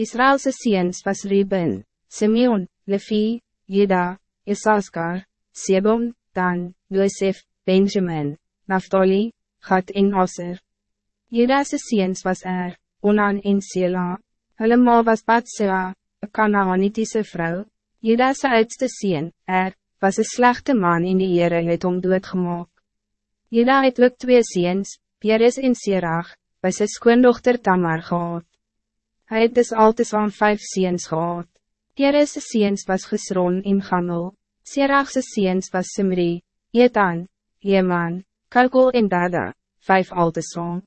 Israëlse seens was Reuben, Simeon, Levi, Juda, Isaskar, Sebon, Dan, Joseph, Benjamin, Naphtali, Gad en Aser. Juda's seens was Er, Onan en Sela. Hulle ma was Batsea, een Canaanitiese vrouw. Juda's oudste seen, Er, was een slechte man in die Heere het om doodgemaak. Juda het ook twee seens, Peres en Serach, by sy skoondochter Tamar gehad. Hij het dus altijd aan vijf seens gehad. Peres' seens was Gesron en Gamel. Serach's seens was Simri, Etan, Heman, Kalkol en Dada, vijf altesom.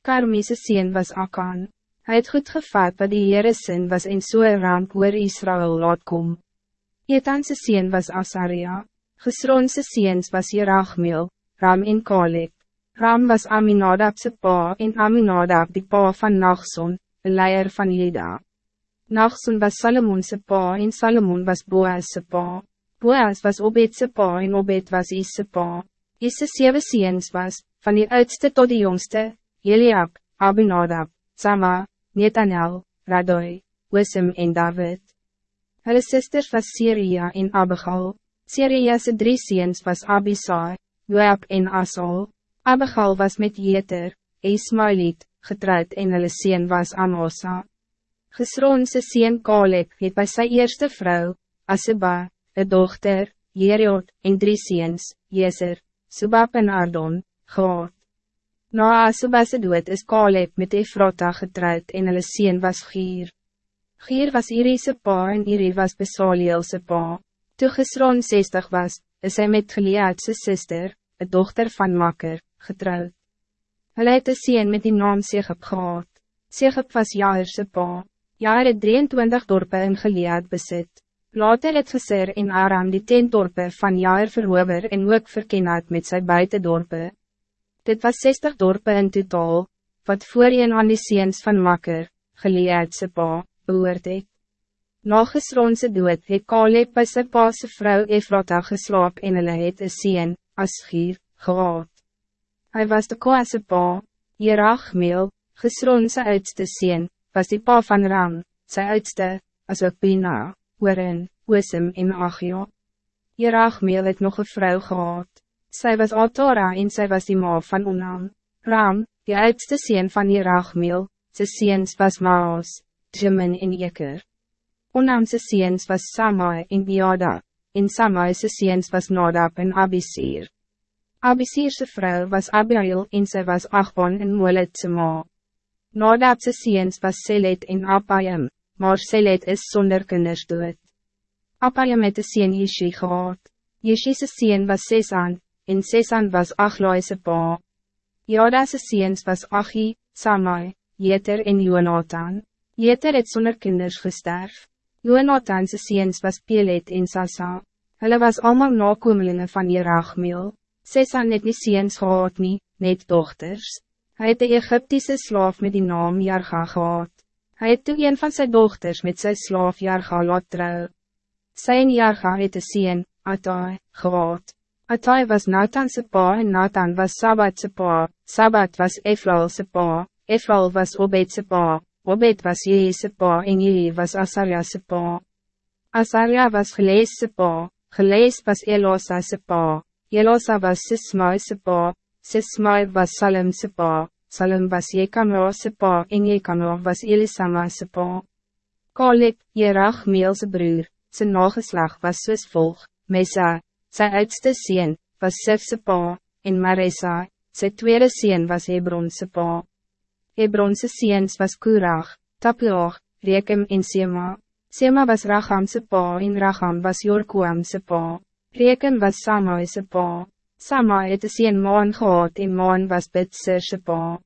Karmise seen was Akan. Hij het goed gevat wat die Heere sin was en so een ramp oor Israël laat kom. Etanse seen was Asaria. Gesronse seens was Jerachmeel, Ram en Kaleb. Ram was Aminadabse pa en Aminadab die pa van Nachson, een leier van Juda. Nachson was Salomonse pa en Salomon was Boazse pa. Boaz was Obedse pa en Obed was Isse pa. Isse sewe seens was, van die oudste tot die jongste, Eliab, Abinadab, Sama, Netanel, Radoi, Wisem en David. Hulle sisters was Syria en Abigail. Syria's drie seens was Abisai, Joab en Asal. Abigail was met Jeter, Ismailiet, getrouwd en hulle seen was Amosa. Gesronse seen Kaleb het by sy eerste vrouw, Asiba, een dochter, Jeriot, en drie seens, Jezer, Subab en Ardon, gehad. Na Asubas dood is Kaleb met Efrata getrouwd en hulle seen was Gier. Gier was Iriese pa en Iri was Besalielse pa. Toe Gesron 60 was, is hy met Gileadse sister, een dochter van Makker, getrouwd. Hulle het een seen met die naam Segep gehad. Segep was Jairse pa. Jair het 23 dorpe in Gilead besit. Later het Geser en Aram die tentdorpe van Jair verover en ook verkenad met sy buitendorpe. Dit was 60 dorpen in totaal, wat voor een aan die seens van Makker, geleerdse pa, behoort het. Na gesronse dood het Kaleb by sy paase vrou Efrata geslaap en hulle het een seen, Asgier, gehad. Hij was de koase pa, Jerachmeel, gesronse oudste seen, was die pa van Ram, sy oudste, as ook Bina, Oren, Oosem en Achio. Jerachmeel het nog een vrouw gehad. Zij was Atora en zij was die ma van Onam. Ram, die oudste sien van Jerachmeel, sy seens was Maas, Jimin en Eker. Onamse seens was Samai en Biada, en Samai's seens was Nadab en Abisir. Abisirse vrouw was Abiel en sy was Achbon en Moletse ma. Nadabse seens was Selet en Apayim, maar Selet is zonder kinders dood. Apayim het de seen Jeshi gehad. Jeshi's seen was Sesan, en Sesan was Achloise pa. Jada's seens was Achi, Samai, Jeter en Jonathan. Jeter het sonder kinders gesterf. Jonathan's seens was Pelet en Sasa. Hulle was allemaal nakomelinge van Jerachmeel. Sesan het nie seens gehad nie, net dochters. Hij het de Egyptische slaaf met die naam Jarga gehad. Hij het toe een van zijn dochters met zijn slaaf Jarga laat trouw. Sy en Jarga het een seen, Atai, gehad. Atai was Nathanse pa en Nathan was Sabbatse pa, Sabbat was Efralse pa, Efral was Obedse pa, Obed was Jeese pa en Jehe was Asariase pa. Asaria was Geleesse pa, Gelees was Elosase pa, Elosa was Sismaise pa, Sismai was Salemse pa, Salem was Jekamrase pa en Jekamra was Elisamase pa. Kaleb, Jerachmeelse broer, zijn nageslag was soos volg, Mesa, Sy oudste sien, was Sifse pa, en Maresa, sy tweede sien was Hebronse pa. Hebronse seens was Kurag, Taploog, Rekem en Sema. Sema was Ragamse pa en Ragam was Jorkoamse pa. Rekem was Samaise pa. Sama het een sien maan gehad en maan was Bitsirse pa.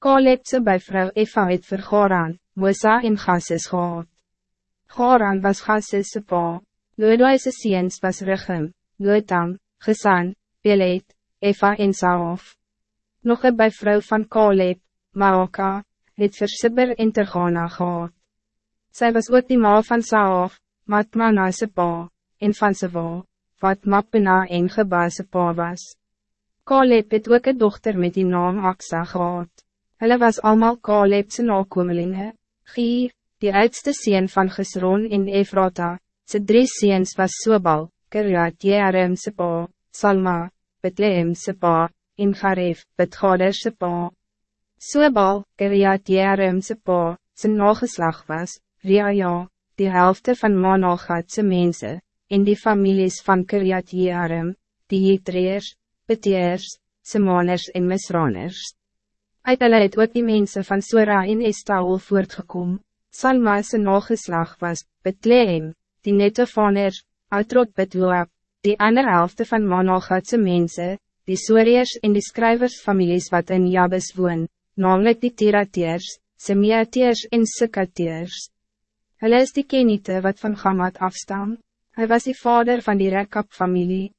Kalebse by vrou Eva het vir Goran, Mosa en Gassis gehad. Goran was Gassisse pa. Loodwijse seens was Regem, Jotam, Gesan, Pelet, Eva en Saof. Nog een bij vrouw van Kaleb, Maoka, het vir Sibber en Tergana gehad. Sy was ook die ma van Saof, Matmana se pa, en van Sewa, wat Mapena en Geba se pa was. Kaleb het ook een dochter met die naam Aksa gehad. Hulle was allemaal Kalebse nakomelinge, Gier, Die oudste sien van Gesron in Efrata, zijn drie ziens was Sobal, Kiriat Jearim se pa, Salma, Bethlehem pa, en Garef, Betgader se pa. Sobal, Kiriat Jearim se pa, zijn nageslag was, Riaja, die helft van Managatse mensen, in die families van Kiriat Jearim, die Hitreers, Beteers, Simoners en Misraners. Uit hulle het ook die mensen van Sora en Estaol voortgekom. Salma's nageslag was, Bethlehem, die Netophaner, Outrot Betloab, die ander helft van Managatse mensen, die Soriërs en die skrywersfamilies wat in Jabes woon, namelijk die Tirateers, Semiateers en Sikateers. Hulle is die Kenite wat van Gamad afstam, hij was die vader van die Rekap-familie.